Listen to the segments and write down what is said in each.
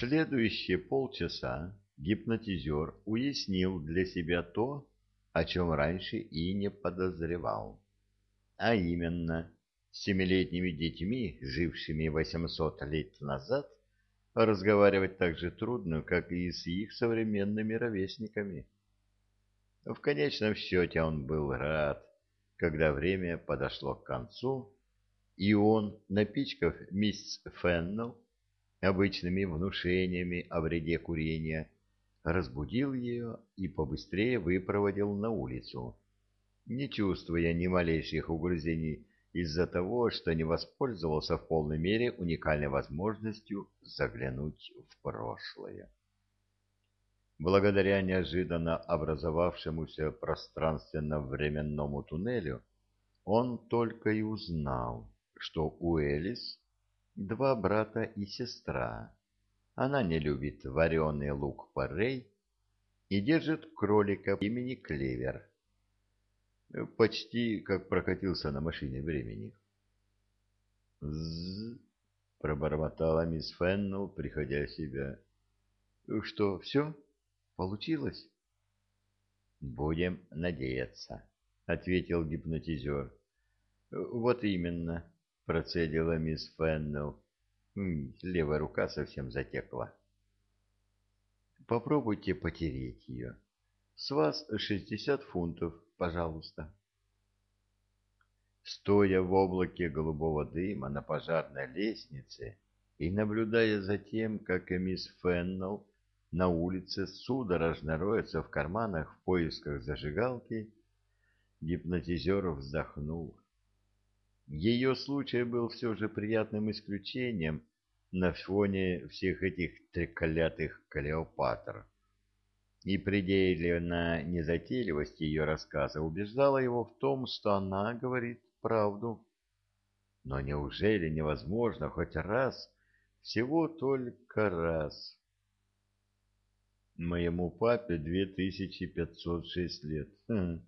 следующие полчаса гипнотизер уяснил для себя то, о чем раньше и не подозревал. А именно, с семилетними детьми, жившими 800 лет назад, разговаривать так же трудно, как и с их современными ровесниками. В конечном счете он был рад, когда время подошло к концу, и он, напичкав мисс Феннел обычными внушениями о вреде курения, разбудил ее и побыстрее выпроводил на улицу, не чувствуя ни малейших угрызений из-за того, что не воспользовался в полной мере уникальной возможностью заглянуть в прошлое. Благодаря неожиданно образовавшемуся пространственно-временному туннелю он только и узнал, что у Элис два брата и сестра. Она не любит вареный лук-порей и держит кролика имени Клевер. Почти как прокатился на машине времени. «З-з-з», пробормотала мисс Феннел, приходя в себя. «Что, все? Получилось?» «Будем надеяться», — ответил гипнотизер. «Вот именно», — процедила мисс Феннел. Левая рука совсем затекла. «Попробуйте потереть ее. С вас шестьдесят фунтов, пожалуйста». Стоя в облаке голубого дыма на пожарной лестнице и наблюдая за тем, как мисс Феннел на улице судорожно роется в карманах в поисках зажигалки, гипнотизер вздохнул. Ее случай был все же приятным исключением на фоне всех этих треклятых Клеопатр. И предельная незатейливость ее рассказа убеждала его в том, что она говорит правду. Но неужели невозможно хоть раз, всего только раз? Моему папе 2506 лет. Хм,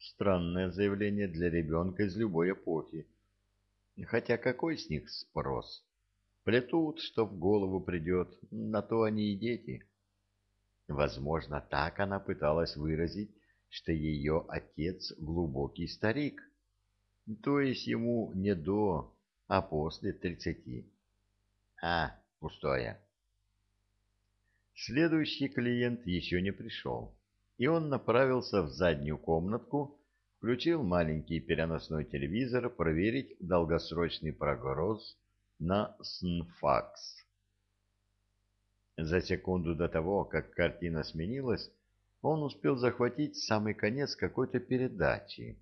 странное заявление для ребенка из любой эпохи. Хотя какой с них спрос? Плетут, что в голову придет, на то они и дети. Возможно, так она пыталась выразить, что ее отец глубокий старик, то есть ему не до, а после тридцати. А, пустое. Следующий клиент еще не пришел, и он направился в заднюю комнатку, включил маленький переносной телевизор проверить долгосрочный прогноз на СНФАКС. За секунду до того, как картина сменилась, он успел захватить самый конец какой-то передачи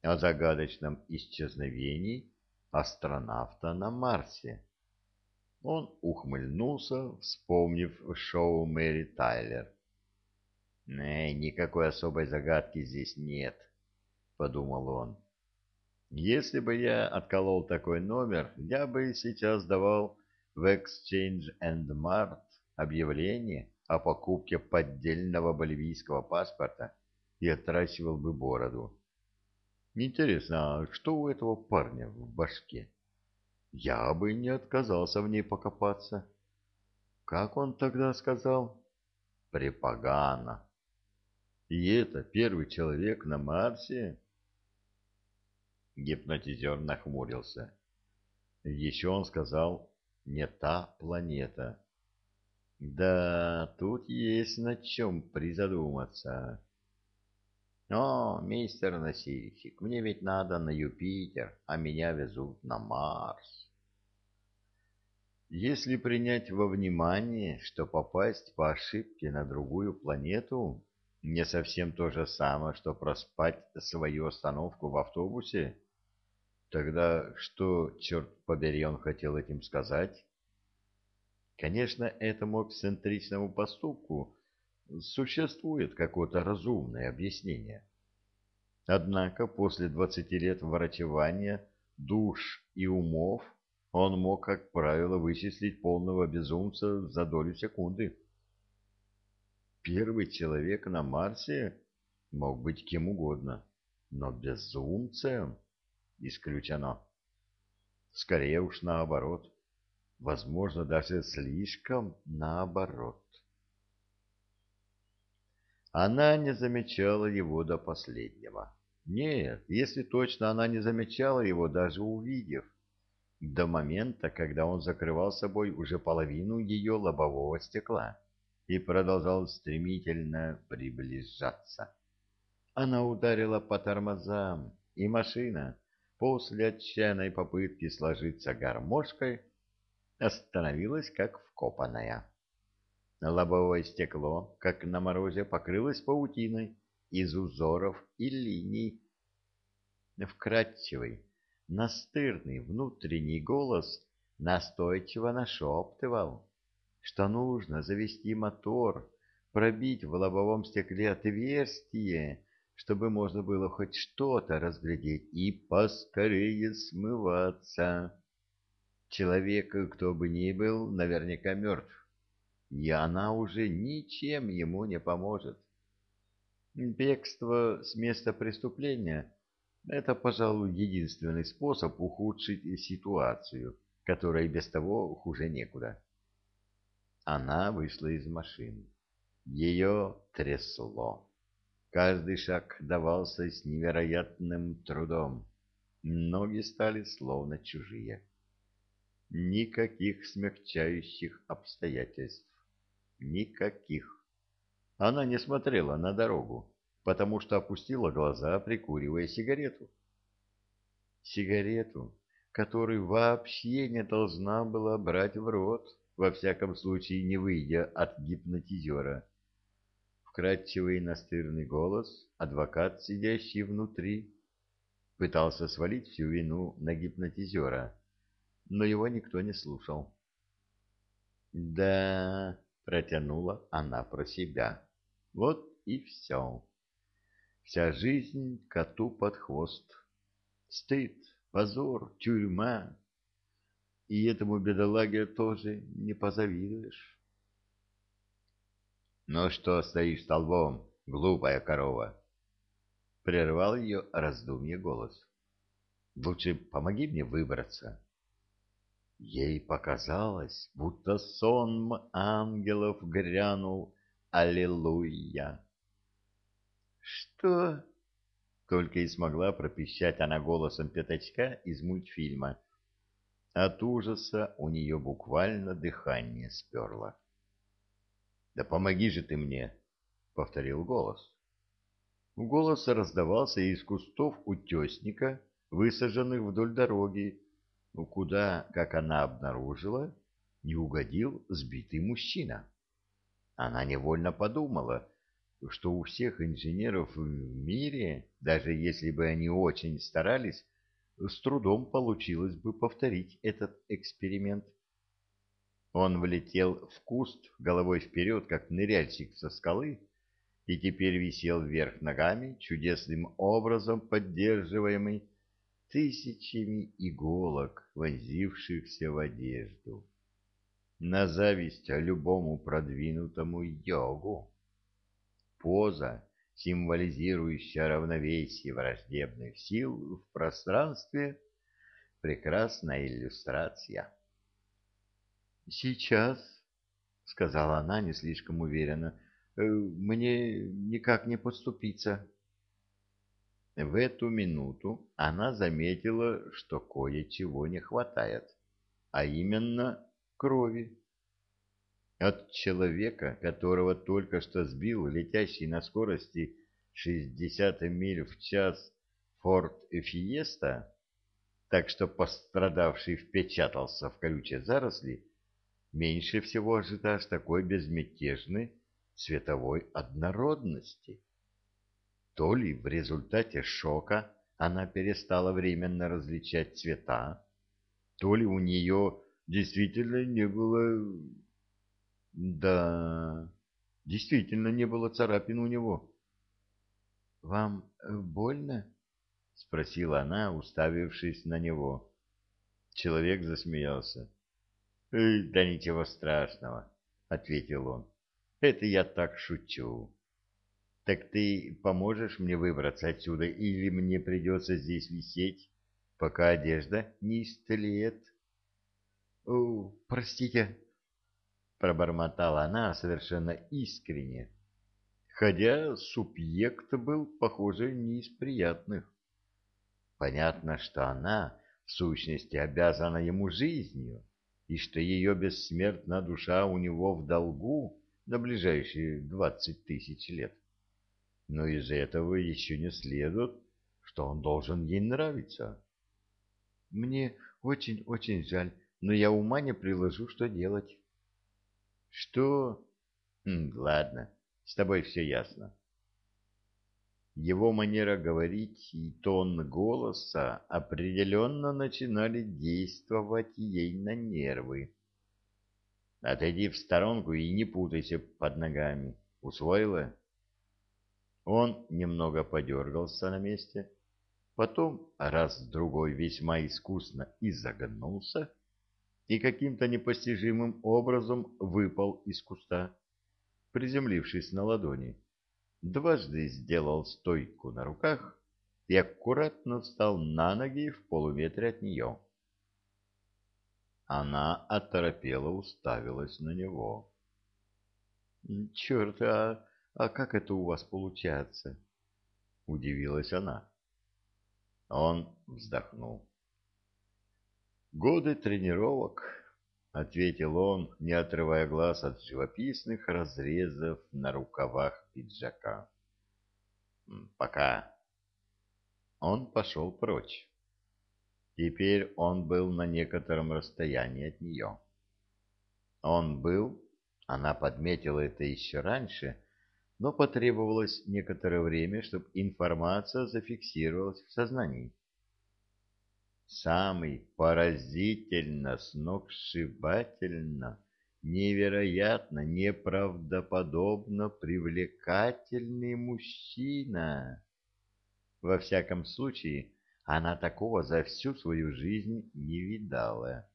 о загадочном исчезновении астронавта на Марсе. Он ухмыльнулся, вспомнив шоу Мэри Тайлер. «Э, «Никакой особой загадки здесь нет», подумал он. Если бы я отколол такой номер, я бы сейчас давал в Exchange and Mart объявление о покупке поддельного боливийского паспорта и отращивал бы бороду. Интересно, а что у этого парня в башке? Я бы не отказался в ней покопаться. Как он тогда сказал? Препогано. И это первый человек на Марсе? Гипнотизер нахмурился. Еще он сказал «не та планета». Да, тут есть над чем призадуматься. О, мистер носильщик, мне ведь надо на Юпитер, а меня везут на Марс. Если принять во внимание, что попасть по ошибке на другую планету не совсем то же самое, что проспать свою остановку в автобусе, Тогда что, черт побери, он хотел этим сказать? Конечно, этому эксцентричному поступку существует какое-то разумное объяснение. Однако после двадцати лет врачевания душ и умов он мог, как правило, вычислить полного безумца за долю секунды. Первый человек на Марсе мог быть кем угодно, но безумцем исключено. Скорее уж наоборот. возможно, даже слишком наоборот. Она не замечала его до последнего. Нет, если точно, она не замечала его, даже увидев, до момента, когда он закрывал собой уже половину ее лобового стекла и продолжал стремительно приближаться. Она ударила по тормозам, и машина, после отчаянной попытки сложиться гармошкой, остановилась как вкопанная. Лобовое стекло, как на морозе, покрылось паутиной из узоров и линий. Вкрадчивый, настырный внутренний голос настойчиво нашептывал, что нужно завести мотор, пробить в лобовом стекле отверстие, чтобы можно было хоть что-то разглядеть и поскорее смываться. Человек, кто бы ни был, наверняка мертв и она уже ничем ему не поможет. Бегство с места преступления – это, пожалуй, единственный способ ухудшить ситуацию, которая без того хуже некуда. Она вышла из машины. Ее трясло. Каждый шаг давался с невероятным трудом. Ноги стали словно чужие. Никаких смягчающих обстоятельств. Никаких. Она не смотрела на дорогу, потому что опустила глаза, прикуривая сигарету. Сигарету, которую вообще не должна была брать в рот, во всяком случае не выйдя от гипнотизера. Вкрадчивый настырный голос, адвокат, сидящий внутри, пытался свалить всю вину на гипнотизера, но его никто не слушал. «Да...» протянула она про себя. Вот и все. Вся жизнь коту под хвост. Стыд, позор, тюрьма. И этому бедолаге тоже не позавидуешь. Ну что стоишь столбом, глупая корова? Прервал ее раздумье голос. Лучше помоги мне выбраться. Ей показалось, будто сон ангелов грянул «Аллилуйя!» «Что?» — только и смогла пропищать она голосом пятачка из мультфильма. От ужаса у нее буквально дыхание сперло. «Да помоги же ты мне!» — повторил голос. Голос раздавался из кустов утесника, высаженных вдоль дороги, куда, как она обнаружила, не угодил сбитый мужчина. Она невольно подумала, что у всех инженеров в мире, даже если бы они очень старались, с трудом получилось бы повторить этот эксперимент. Он влетел в куст головой вперед, как ныряльщик со скалы, и теперь висел вверх ногами, чудесным образом поддерживаемый тысячами иголок, вонзившихся в одежду. На зависть любому продвинутому йогу. Поза, символизирующая равновесие враждебных сил в пространстве, прекрасная иллюстрация. «Сейчас», — сказала она не слишком уверенно, «э, — «мне никак не подступиться». В эту минуту она заметила, что кое-чего не хватает, а именно крови. От человека, которого только что сбил летящий на скорости 60 миль в час Форд Фиеста, так что пострадавший впечатался в колючие заросли, меньше всего ожидаешь такой безмятежной цветовой однородности. То ли в результате шока она перестала временно различать цвета, то ли у нее действительно не было... Да, действительно не было царапин у него. — Вам э, больно? — спросила она, уставившись на него. Человек засмеялся. — Да ничего страшного, — ответил он. — Это я так шучу. Так ты поможешь мне выбраться отсюда, или мне придется здесь висеть, пока одежда не истлеет? простите, пробормотала она совершенно искренне, хотя субъект был, похоже, не из приятных. Понятно, что она, в сущности, обязана ему жизнью, и что ее бессмертная душа у него в долгу на ближайшие двадцать тысяч лет. Но из этого еще не следует, что он должен ей нравиться. Мне очень-очень жаль, но я ума не приложу, что делать. Что? Ладно, с тобой все ясно. Его манера говорить и тон голоса определенно начинали действовать ей на нервы. Отойди в сторонку и не путайся под ногами. Усвоила? Он немного подергался на месте, потом раз-другой весьма искусно изогнулся и каким-то непостижимым образом выпал из куста, приземлившись на ладони дважды сделал стойку на руках и аккуратно встал на ноги в полуметре от нее. Она оторопела уставилась на него. — Черт, а, а как это у вас получается? — удивилась она. Он вздохнул. — Годы тренировок, — ответил он, не отрывая глаз от живописных разрезов на рукавах пиджака. «Пока». Он пошел прочь. Теперь он был на некотором расстоянии от нее. Он был, она подметила это еще раньше, но потребовалось некоторое время, чтобы информация зафиксировалась в сознании самый поразительно, сногсшибательно, невероятно, неправдоподобно привлекательный мужчина. Во всяком случае, она такого за всю свою жизнь не видала.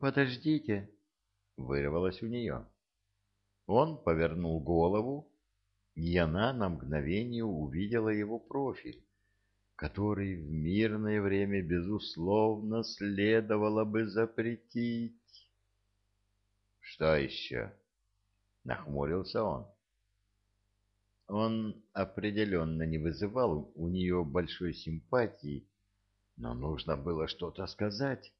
«Подождите!» — вырвалось у нее. Он повернул голову, и она на мгновение увидела его профиль который в мирное время, безусловно, следовало бы запретить. — Что еще? — нахмурился он. Он определенно не вызывал у нее большой симпатии, но нужно было что-то сказать.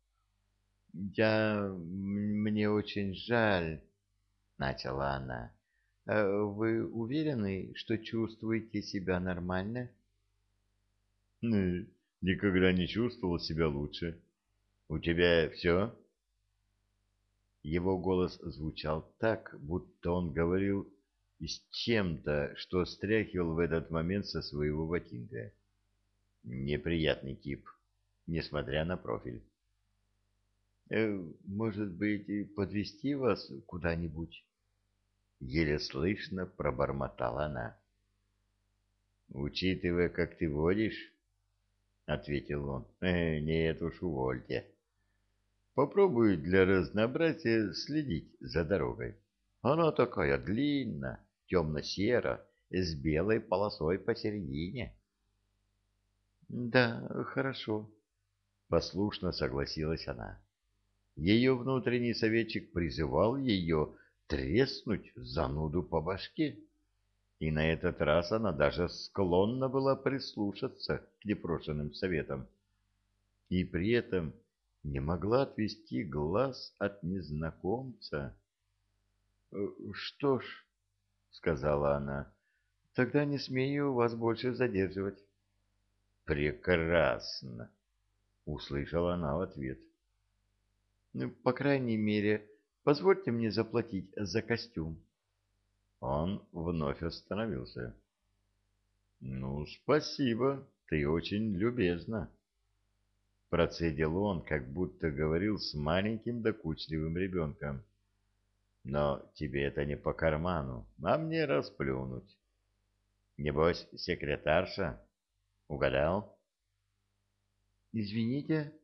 — Я... мне очень жаль, — начала она. «А — Вы уверены, что чувствуете себя нормально? — никогда не чувствовал себя лучше. У тебя все? Его голос звучал так, будто он говорил и с чем-то, что стряхивал в этот момент со своего ботинка. Неприятный тип, несмотря на профиль. «Э, «Может быть, подвести вас куда-нибудь?» Еле слышно пробормотала она. «Учитывая, как ты водишь, — ответил он. «Э, «Нет уж, увольте. Попробую для разнообразия следить за дорогой. Она такая длинная, темно-сера, с белой полосой посередине». «Да, хорошо», — послушно согласилась она. Ее внутренний советчик призывал ее треснуть зануду по башке и на этот раз она даже склонна была прислушаться к непрошенным советам. И при этом не могла отвести глаз от незнакомца. «Э, «Что ж», — сказала она, — «тогда не смею вас больше задерживать». «Прекрасно», — услышала она в ответ. «Ну, «По крайней мере, позвольте мне заплатить за костюм». Он вновь остановился. «Ну, спасибо, ты очень любезна». Процедил он, как будто говорил с маленьким докучливым ребенком. «Но тебе это не по карману, а мне расплюнуть. Небось, секретарша? Угадал?» «Извините?»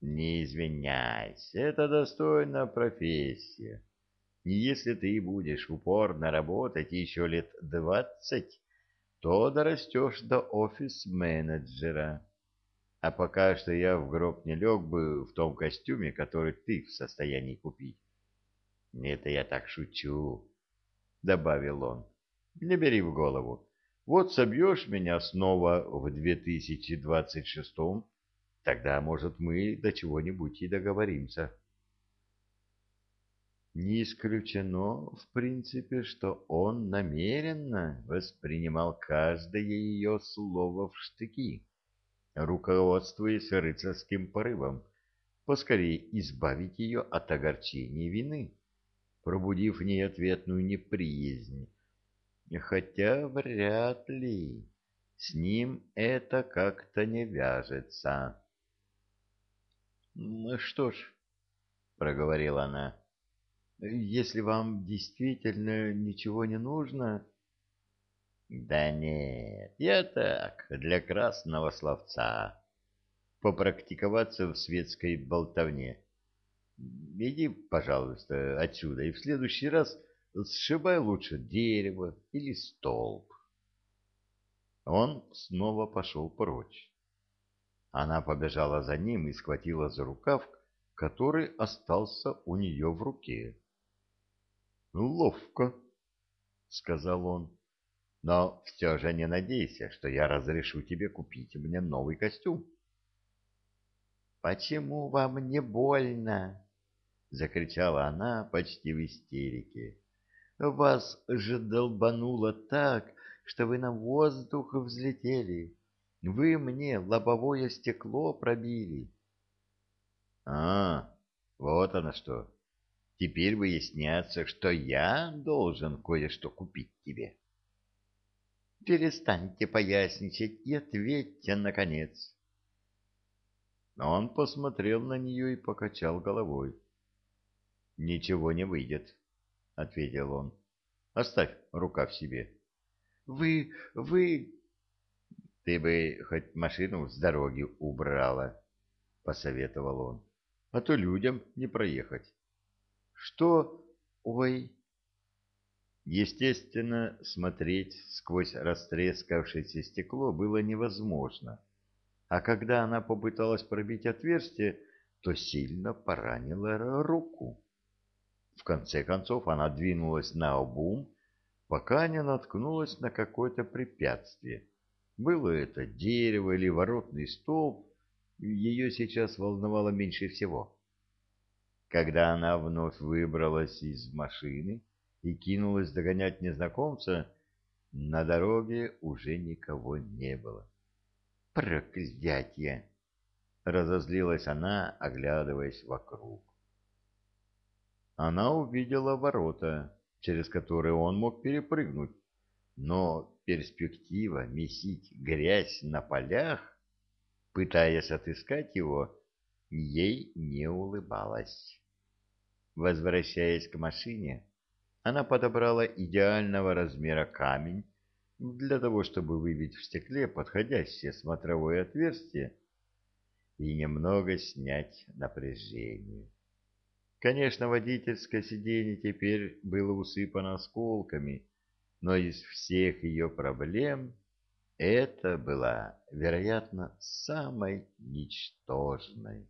«Не извиняйся, это достойная профессия». Если ты будешь упорно работать еще лет двадцать, то дорастешь до офис-менеджера. А пока что я в гроб не лег бы в том костюме, который ты в состоянии купить. Это я так шучу, — добавил он. Не бери в голову. Вот собьешь меня снова в 2026-м, тогда, может, мы до чего-нибудь и договоримся. Не исключено, в принципе, что он намеренно воспринимал каждое ее слово в штыки, руководствуясь рыцарским порывом, поскорее избавить ее от огорчения вины, пробудив в ней ответную неприязнь. Хотя вряд ли с ним это как-то не вяжется. — Ну что ж, — проговорила она, — если вам действительно ничего не нужно... Да нет, я так, для красного словца. Попрактиковаться в светской болтовне. Иди, пожалуйста, отсюда, и в следующий раз сшибай лучше дерево или столб. Он снова пошел прочь. Она побежала за ним и схватила за рукав, который остался у нее в руке. «Ловко», — сказал он. «Но все же не надейся, что я разрешу тебе купить мне новый костюм». «Почему вам не больно?» — закричала она почти в истерике. «Вас же долбануло так, что вы на воздух взлетели. Вы мне лобовое стекло пробили». «А, вот оно что!» Теперь выясняется, что я должен кое-что купить тебе. Перестаньте поясничать и ответьте, наконец. Но он посмотрел на нее и покачал головой. — Ничего не выйдет, — ответил он. — Оставь рука в себе. — Вы... вы... — Ты бы хоть машину с дороги убрала, — посоветовал он, — а то людям не проехать. Что... Ой... Естественно, смотреть сквозь растрескавшееся стекло было невозможно, а когда она попыталась пробить отверстие, то сильно поранила руку. В конце концов она двинулась на обум, пока не наткнулась на какое-то препятствие. Было это дерево или воротный столб, ее сейчас волновало меньше всего. Когда она вновь выбралась из машины и кинулась догонять незнакомца, на дороге уже никого не было. «Проклятье!» — разозлилась она, оглядываясь вокруг. Она увидела ворота, через которые он мог перепрыгнуть, но перспектива месить грязь на полях, пытаясь отыскать его, ей не улыбалась. Возвращаясь к машине, она подобрала идеального размера камень для того, чтобы выбить в стекле подходящее смотровое отверстие и немного снять напряжение. Конечно, водительское сиденье теперь было усыпано осколками, но из всех ее проблем это была, вероятно, самой ничтожной.